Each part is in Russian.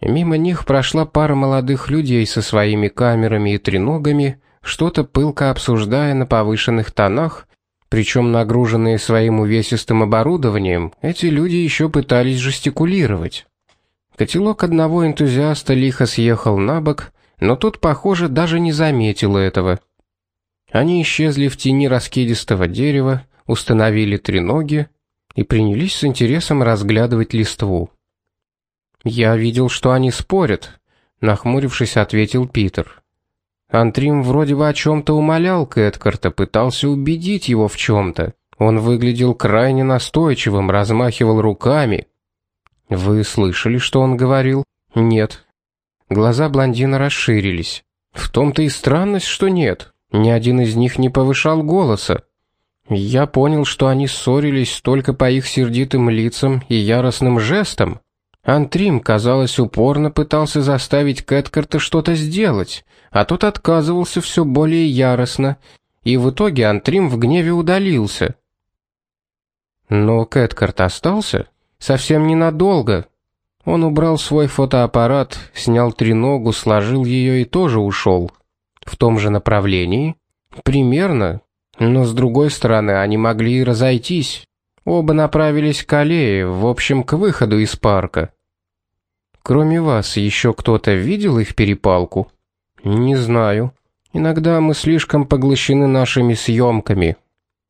Мимо них прошла пара молодых людей со своими камерами и треногами, что-то пылко обсуждая на повышенных тонах, причем нагруженные своим увесистым оборудованием, эти люди еще пытались жестикулировать. Котелок одного энтузиаста лихо съехал на бок, но тот, похоже, даже не заметил этого. Они исчезли в тени раскидистого дерева, установили треноги и принялись с интересом разглядывать листву. «Я видел, что они спорят», — нахмурившись, ответил Питер. Антрим вроде бы о чем-то умолял Кэткарта, пытался убедить его в чем-то. Он выглядел крайне настойчивым, размахивал руками. «Вы слышали, что он говорил?» «Нет». Глаза блондина расширились. «В том-то и странность, что нет. Ни один из них не повышал голоса. Я понял, что они ссорились только по их сердитым лицам и яростным жестам. Антрим, казалось, упорно пытался заставить Кэткарта что-то сделать, а тот отказывался все более яростно, и в итоге Антрим в гневе удалился. Но Кэткарт остался совсем ненадолго. Он убрал свой фотоаппарат, снял треногу, сложил ее и тоже ушел. В том же направлении? Примерно. Но с другой стороны, они могли и разойтись. Оба направились к аллее, в общем, к выходу из парка. Кроме вас, еще кто-то видел их перепалку? Не знаю. Иногда мы слишком поглощены нашими съемками.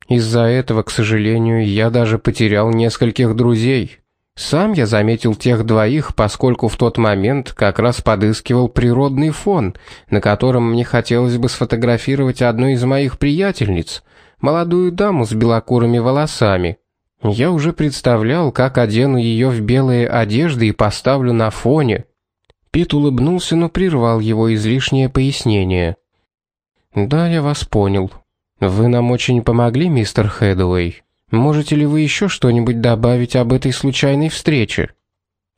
Из-за этого, к сожалению, я даже потерял нескольких друзей. Сам я заметил тех двоих, поскольку в тот момент как раз подыскивал природный фон, на котором мне хотелось бы сфотографировать одну из моих приятельниц, молодую даму с белокурыми волосами. Я уже представлял, как одену ее в белые одежды и поставлю на фоне. Пит улыбнулся, но прервал его излишнее пояснение. «Да, я вас понял. Вы нам очень помогли, мистер Хэдуэй. Можете ли вы еще что-нибудь добавить об этой случайной встрече?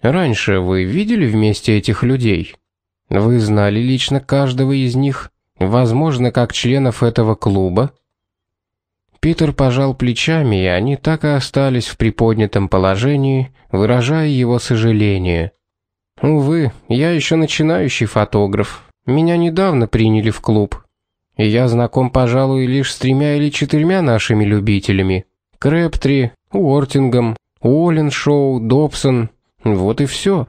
Раньше вы видели вместе этих людей? Вы знали лично каждого из них, возможно, как членов этого клуба?» Питер пожал плечами, и они так и остались в приподнятом положении, выражая его сожаление. Увы, я еще начинающий фотограф. Меня недавно приняли в клуб. И я знаком, пожалуй, лишь с тремя или четырьмя нашими любителями: Крэптри, Уортингом, Уолленшоу, Добсон. Вот и все.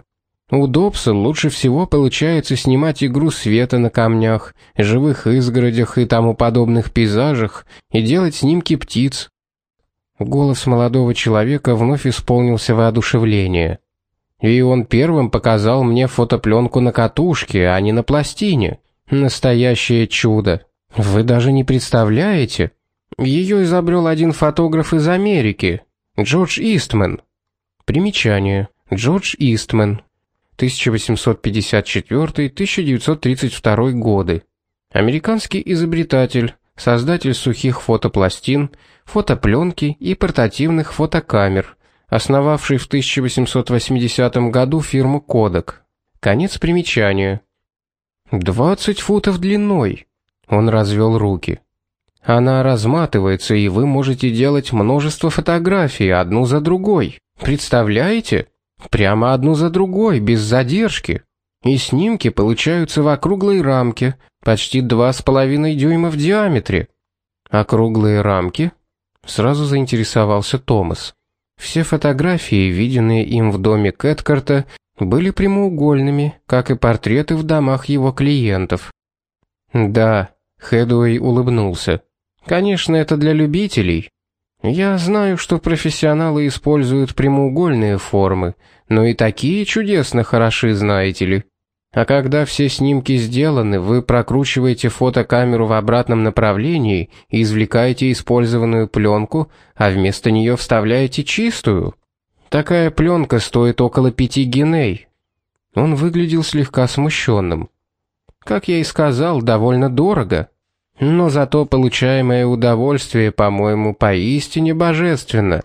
У Добса лучше всего получается снимать игру света на камнях, живых изгородях и тому подобных пейзажах и делать снимки птиц. Голос молодого человека вновь исполнился воодушевления. И он первым показал мне фотопленку на катушке, а не на пластине. Настоящее чудо. Вы даже не представляете. Ее изобрел один фотограф из Америки, Джордж Истман. Примечание. Джордж Истман, 1854-1932 годы. Американский изобретатель, создатель сухих фотопластин, фотопленки и портативных фотокамер, основавший в 1880 году фирму Kodak. Конец примечания. 20 футов длиной. Он развел руки. Она разматывается, и вы можете делать множество фотографий одну за другой. Представляете? Прямо одну за другой, без задержки. И снимки получаются в округлой рамке, почти два с половиной дюйма в диаметре. Округлые рамки? Сразу заинтересовался Томас. Все фотографии, виденные им в доме Кэткарта, были прямоугольными, как и портреты в домах его клиентов. Да, Хэдуэй улыбнулся. Конечно, это для любителей, я знаю, что профессионалы используют прямоугольные формы, но и такие чудесно хороши, знаете ли. А когда все снимки сделаны, вы прокручиваете фотокамеру в обратном направлении и извлекаете использованную пленку, а вместо нее вставляете чистую. Такая пленка стоит около пяти геней. Он выглядел слегка смущенным. Как я и сказал, довольно дорого. Но зато получаемое удовольствие, по-моему, поистине божественно.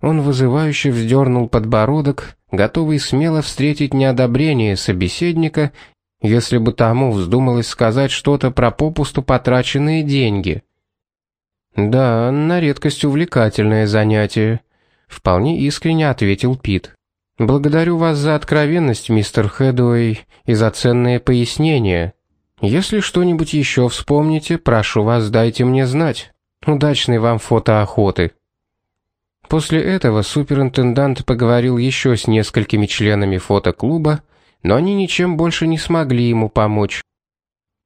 Он вызывающе вздернул подбородок, готовый смело встретить неодобрение собеседника, если бы тому вздумалось сказать что-то про попусту потраченные деньги. Да, на редкость увлекательное занятие, вполне искренне ответил Пит. Благодарю вас за откровенность, мистер Хэдуэй, и за ценные пояснения. Если что-нибудь еще вспомните, прошу вас, дайте мне знать. Удачной вам фотоохоты. После этого суперинтендант поговорил еще с несколькими членами фотоклуба, но они ничем больше не смогли ему помочь.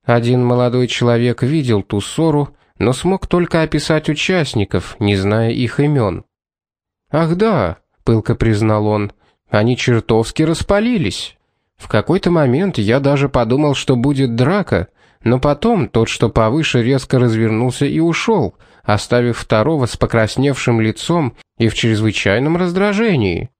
Один молодой человек видел ту ссору, но смог только описать участников, не зная их имен. «Ах да», — пылко признал он, — «они чертовски распалились. В какой-то момент я даже подумал, что будет драка, но потом тот, что повыше, резко развернулся и ушел, оставив второго с покрасневшим лицом и в чрезвычайном раздражении».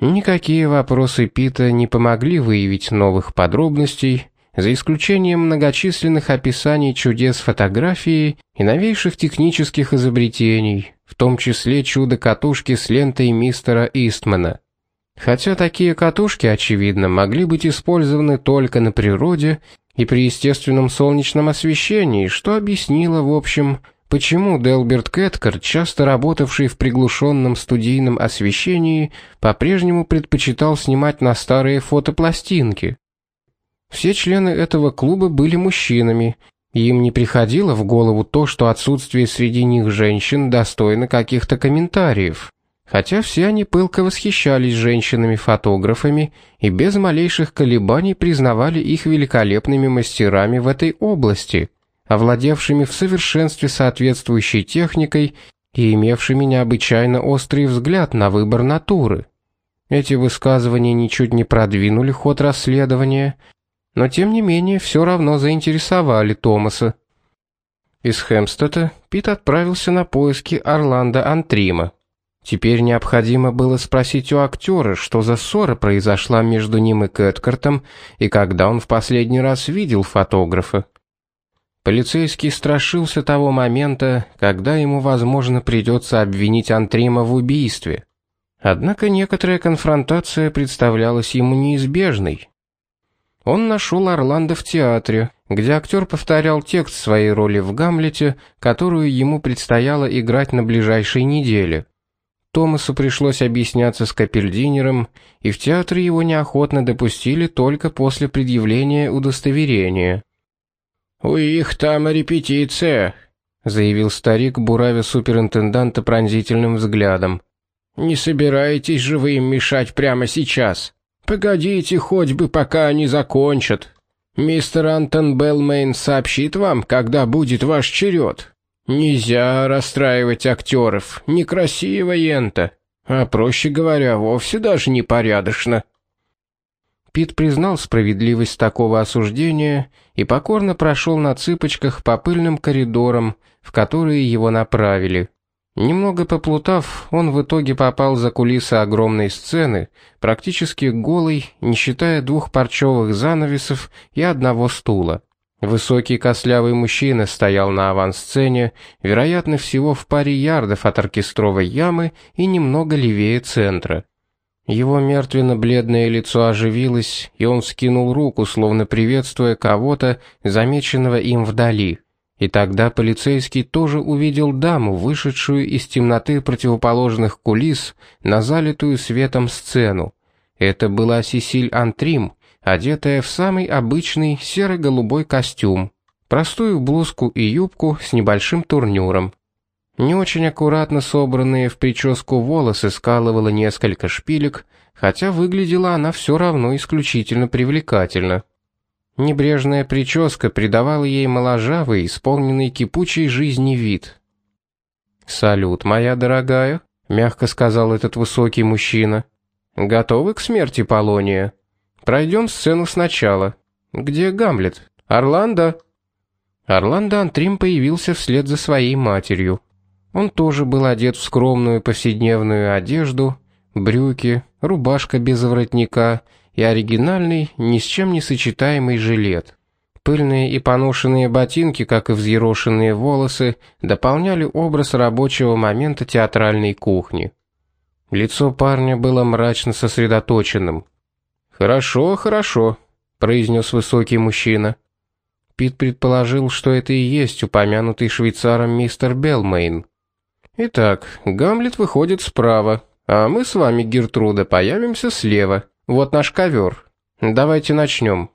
Никакие вопросы Пита не помогли выявить новых подробностей, за исключением многочисленных описаний чудес фотографии и новейших технических изобретений, в том числе чудо-катушки с лентой мистера Истмана. Хотя такие катушки, очевидно, могли быть использованы только на природе и при естественном солнечном освещении, что объяснило, в общем, почему Делберт Кэткер, часто работавший в приглушенном студийном освещении, по-прежнему предпочитал снимать на старые фотопластинки. Все члены этого клуба были мужчинами, и им не приходило в голову то, что отсутствие среди них женщин достойно каких-то комментариев. Хотя все они пылко восхищались женщинами-фотографами и без малейших колебаний признавали их великолепными мастерами в этой области, овладевшими в совершенстве соответствующей техникой и имевшими необычайно острый взгляд на выбор натуры. Эти высказывания ничуть не продвинули ход расследования, но тем не менее все равно заинтересовали Томаса. Из Хемстета Пит отправился на поиски Орландо Антрима. Теперь необходимо было спросить у актера, что за ссора произошла между ним и Кэткартом, и когда он в последний раз видел фотографа. Полицейский страшился того момента, когда ему, возможно, придется обвинить Антрима в убийстве. Однако некоторая конфронтация представлялась ему неизбежной, он нашел Орландо в театре, где актер повторял текст своей роли в Гамлете, которую ему предстояло играть на ближайшей неделе. Томасу пришлось объясняться с капельдинером, и в театре его неохотно допустили только после предъявления удостоверения. «У их там репетиция», — заявил старик, буравя суперинтенданта пронзительным взглядом. «Не собираетесь же вы им мешать прямо сейчас?» Погодите хоть бы, пока они закончат. Мистер Антон Белмейн сообщит вам, когда будет ваш черед. Нельзя расстраивать актеров, некрасиво ента, а проще говоря, вовсе даже непорядочно. Пит признал справедливость такого осуждения и покорно прошел на цыпочках по пыльным коридорам, в которые его направили. Немного поплутав, он в итоге попал за кулисы огромной сцены, практически голый, не считая двух парчевых занавесов и одного стула. Высокий кослявый мужчина стоял на авансцене, вероятно всего в паре ярдов от оркестровой ямы и немного левее центра. Его мертвенно-бледное лицо оживилось, и он скинул руку, словно приветствуя кого-то, замеченного им вдали. И тогда полицейский тоже увидел даму, вышедшую из темноты противоположных кулис на залитую светом сцену. Это была Сесиль Антрим, одетая в самый обычный серо-голубой костюм, простую блузку и юбку с небольшим турнюром. Не очень аккуратно собранные в прическу волосы скалывало несколько шпилек, хотя выглядела она все равно исключительно привлекательно. Небрежная прическа придавала ей моложавый, исполненный кипучей жизни вид. «Салют, моя дорогая», — мягко сказал этот высокий мужчина. «Готовы к смерти Полония? Пройдем сцену сначала. Где Гамлет? Орландо?» Орландо Антрим появился вслед за своей матерью. Он тоже был одет в скромную повседневную одежду, брюки, рубашка без воротника — и оригинальный, ни с чем не сочетаемый жилет. Пыльные и поношенные ботинки, как и взъерошенные волосы, дополняли образ рабочего момента театральной кухни. Лицо парня было мрачно сосредоточенным. «Хорошо, хорошо», — произнес высокий мужчина. Пит предположил, что это и есть упомянутый швейцаром мистер Белмейн. «Итак, Гамлет выходит справа, А мы с вами, Гертруда, появимся слева. Вот наш ковер. Давайте начнем.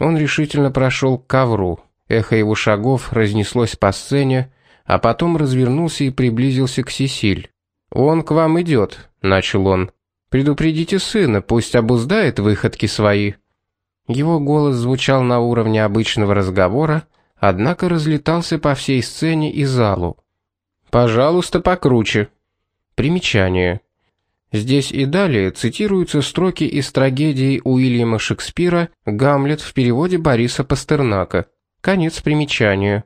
Он решительно прошел к ковру. Эхо его шагов разнеслось по сцене, а потом развернулся и приблизился к Сесиль. «Он к вам идет», — начал он. «Предупредите сына, пусть обуздает выходки свои». Его голос звучал на уровне обычного разговора, однако разлетался по всей сцене и залу. «Пожалуйста, покруче». Примечание. Здесь и далее цитируются строки из трагедии Уильяма Шекспира «Гамлет» в переводе Бориса Пастернака. Конец примечания.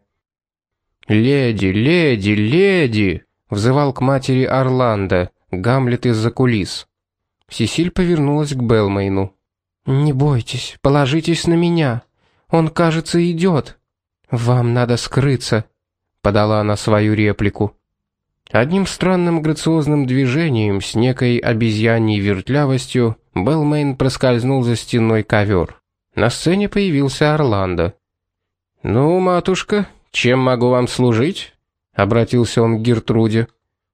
«Леди, леди, леди!» — взывал к матери Орландо, Гамлет из-за кулис. Сесиль повернулась к Белмейну. «Не бойтесь, положитесь на меня. Он, кажется, идет. Вам надо скрыться», — подала она свою реплику. Одним странным грациозным движением с некой обезьяньей вертлявостью Белмейн проскользнул за стеной ковер. На сцене появился Орландо. «Ну, матушка, чем могу вам служить?» — обратился он к Гертруде.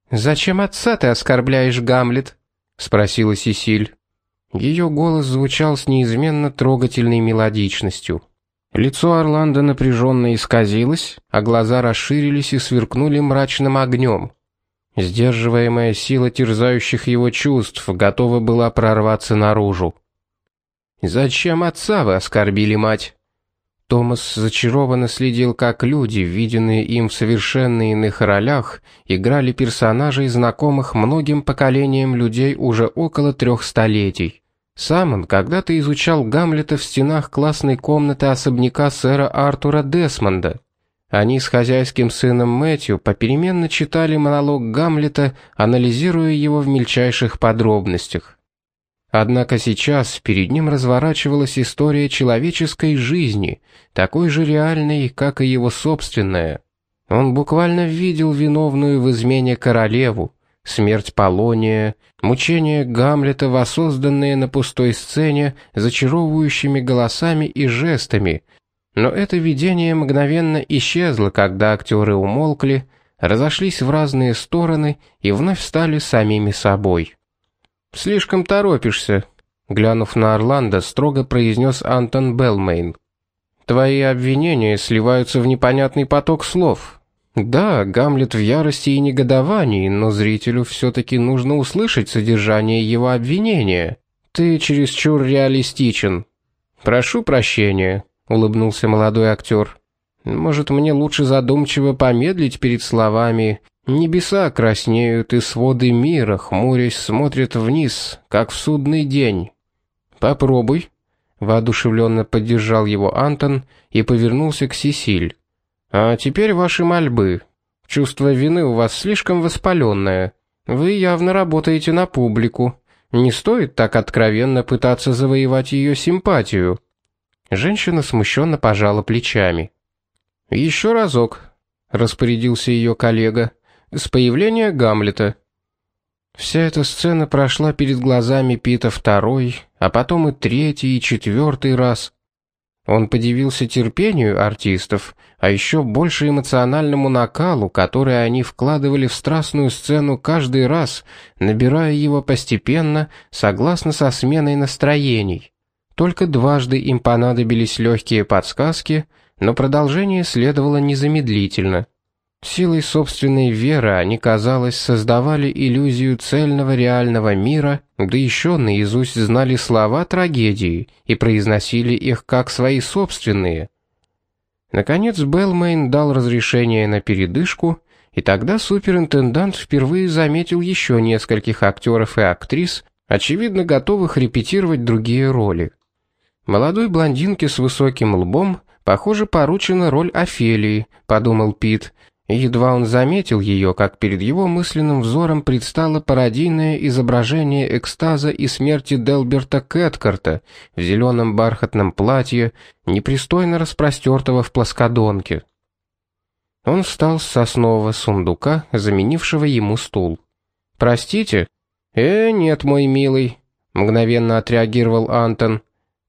«Зачем отца ты оскорбляешь, Гамлет?» — спросила Сесиль. Ее голос звучал с неизменно трогательной мелодичностью. Лицо Орландо напряженно исказилось, а глаза расширились и сверкнули мрачным огнем. Сдерживаемая сила терзающих его чувств готова была прорваться наружу. «Зачем отца вы оскорбили мать?» Томас зачарованно следил, как люди, виденные им в совершенно иных ролях, играли персонажей, знакомых многим поколениям людей уже около трех столетий. Сам он когда-то изучал Гамлета в стенах классной комнаты особняка сэра Артура Десмонда. Они с хозяйским сыном Мэтью попеременно читали монолог Гамлета, анализируя его в мельчайших подробностях. Однако сейчас перед ним разворачивалась история человеческой жизни, такой же реальной, как и его собственная. Он буквально видел виновную в измене королеву, смерть Полония, мучения Гамлета, воссозданные на пустой сцене зачаровывающими голосами и жестами, но это видение мгновенно исчезло, когда актеры умолкли, разошлись в разные стороны и вновь стали самими собой. «Слишком торопишься», — глянув на Орландо, строго произнес Антон Белмейн. «Твои обвинения сливаются в непонятный поток слов. Да, Гамлет в ярости и негодовании, но зрителю все-таки нужно услышать содержание его обвинения. Ты чересчур реалистичен. Прошу прощения» улыбнулся молодой актер. Может, мне лучше задумчиво помедлить перед словами. Небеса краснеют, и своды мира, хмурясь, смотрят вниз, как в судный день. Попробуй, воодушевленно поддержал его Антон и повернулся к Сесиль. А теперь ваши мольбы. Чувство вины у вас слишком воспаленное. Вы явно работаете на публику. Не стоит так откровенно пытаться завоевать ее симпатию. Женщина смущенно пожала плечами. «Еще разок», — распорядился ее коллега, — «с появления Гамлета». Вся эта сцена прошла перед глазами Пита второй, а потом и третий, и четвертый раз. Он подивился терпению артистов, а еще больше эмоциональному накалу, который они вкладывали в страстную сцену каждый раз, набирая его постепенно, согласно со сменой настроений. Только дважды им понадобились легкие подсказки, но продолжение следовало незамедлительно. Силой собственной веры они, казалось, создавали иллюзию цельного реального мира, да еще наизусть знали слова трагедии и произносили их как свои собственные. Наконец Белмейн дал разрешение на передышку, и тогда суперинтендант впервые заметил еще нескольких актеров и актрис, очевидно готовых репетировать другие роли. Молодой блондинке с высоким лбом, похоже, поручена роль Офелии, подумал Пит. Едва он заметил ее, как перед его мысленным взором предстало пародийное изображение экстаза и смерти Делберта Кэткарта в зеленом бархатном платье, непристойно распростертого в плоскодонке. Он встал с соснового сундука, заменившего ему стул. «Простите?» «Э, нет, мой милый», — мгновенно отреагировал Антон.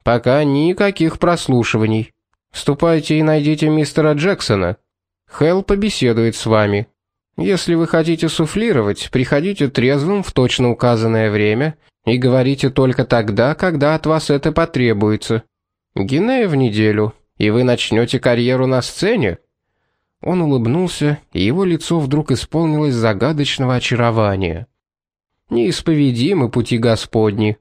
Пока никаких прослушиваний. Ступайте и найдите мистера Джексона. Хелл побеседует с вами. Если вы хотите суфлировать, приходите трезвым в точно указанное время и говорите только тогда, когда от вас это потребуется. Гинея в неделю, и вы начнете карьеру на сцене». Он улыбнулся, и его лицо вдруг исполнилось загадочного очарования. «Неисповедимы пути Господни.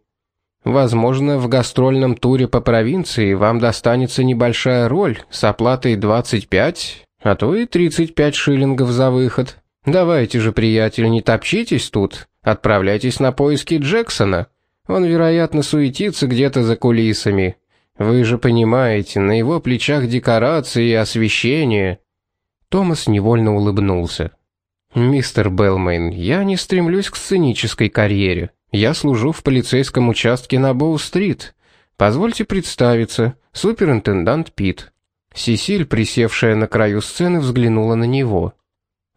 Возможно, в гастрольном туре по провинции вам достанется небольшая роль с оплатой 25, а то и 35 шиллингов за выход. Давайте же, приятель, не топчитесь тут, отправляйтесь на поиски Джексона. Он, вероятно, суетится где-то за кулисами. Вы же понимаете, на его плечах декорации и освещение. Томас невольно улыбнулся. Мистер Белмейн, я не стремлюсь к сценической карьере. Я служу в полицейском участке на Боу-стрит. Позвольте представиться, суперинтендант Пит. Сесиль, присевшая на краю сцены, взглянула на него.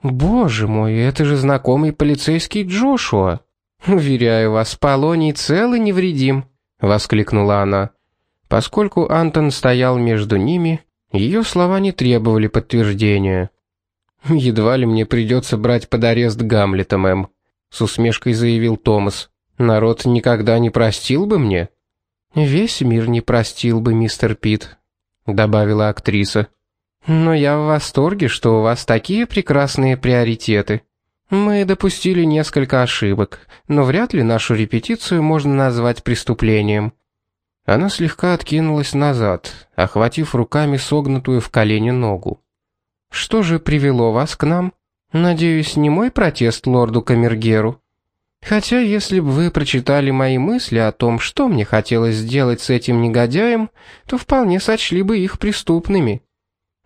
Боже мой, это же знакомый полицейский Джошуа. Уверяю вас, Полоний цел и невредим, воскликнула она. Поскольку Антон стоял между ними, ее слова не требовали подтверждения. Едва ли мне придется брать под арест Гамлета, мэм, с усмешкой заявил Томас. Народ никогда не простил бы мне. Весь мир не простил бы, мистер Пит, добавила актриса. Но я в восторге, что у вас такие прекрасные приоритеты. Мы допустили несколько ошибок, но вряд ли нашу репетицию можно назвать преступлением. Она слегка откинулась назад, охватив руками согнутую в колене ногу. Что же привело вас к нам? Надеюсь, не мой протест лорду Камергеру. Хотя, если бы вы прочитали мои мысли о том, что мне хотелось сделать с этим негодяем, то вполне сочли бы их преступными.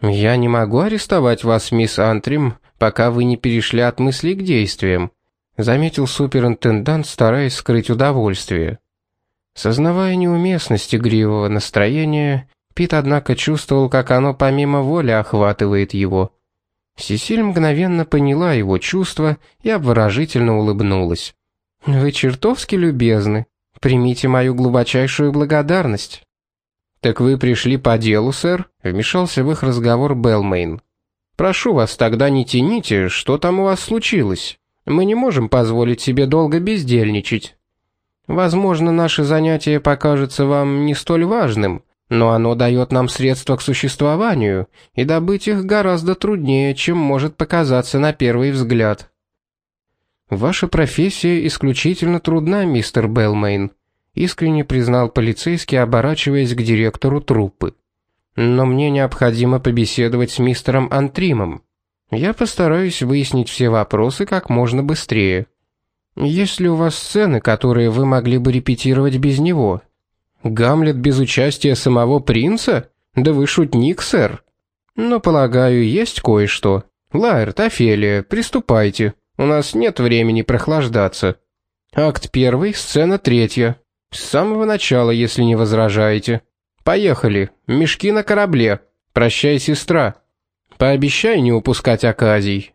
Я не могу арестовать вас, мисс Антрим, пока вы не перешли от мыслей к действиям, заметил суперинтендант, стараясь скрыть удовольствие. Сознавая неуместность игривого настроения, Пит однако чувствовал, как оно помимо воли охватывает его. Сесиль мгновенно поняла его чувства и обворожительно улыбнулась. Вы чертовски любезны. Примите мою глубочайшую благодарность. Так вы пришли по делу, сэр? Вмешался в их разговор Белмейн. Прошу вас, тогда не тяните, что там у вас случилось? Мы не можем позволить себе долго бездельничать. Возможно, наше занятие покажется вам не столь важным, но оно дает нам средства к существованию, и добыть их гораздо труднее, чем может показаться на первый взгляд. Ваша профессия исключительно трудна, мистер Белмейн, искренне признал полицейский, оборачиваясь к директору труппы. Но мне необходимо побеседовать с мистером Антримом. Я постараюсь выяснить все вопросы как можно быстрее. Есть ли у вас сцены, которые вы могли бы репетировать без него? Гамлет без участия самого принца? Да вы шутник, сэр. Но, полагаю, есть кое-что. Лайерт, Офелия, приступайте. У нас нет времени прохлаждаться. Акт первый, сцена третья. С самого начала, если не возражаете. Поехали. Мешки на корабле. Прощай, сестра. Пообещай не упускать оказий.